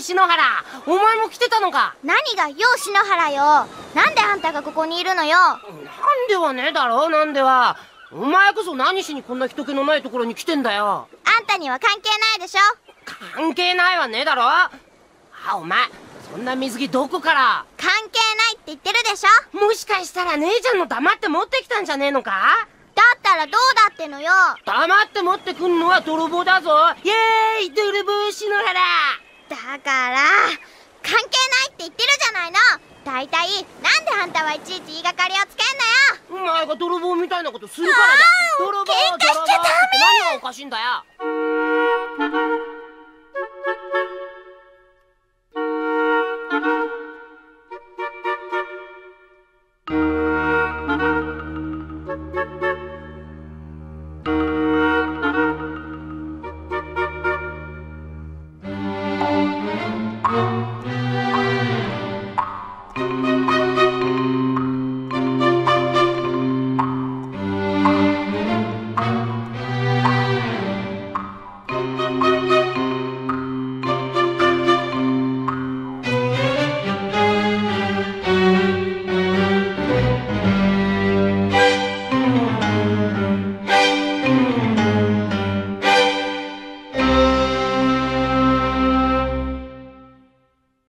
篠原お前も来てたのか？何がよ篠原よ。なんであんたがここにいるのよ。なんではねえだろ？なんでは？お前こそ何しにこんな人気のないところに来てんだよ。あんたには関係ないでしょ。関係ないわねえだろ？あお前そんな水着どこから？関係ないって言ってるでしょ。もしかしたら姉ちゃんの黙って持ってきたんじゃねえのか？だったらどうだってのよ。黙って持ってくんのは泥棒だぞ。イエーイ泥棒篠原。だから関係ないって言ってるじゃないの。大体なんであんたはいちいち言いがかりをつけんのよ。お前が泥棒みたいなことするからだ。泥棒喧嘩しちゃダメ。何がおかしいんだよ Thank mm -hmm. you.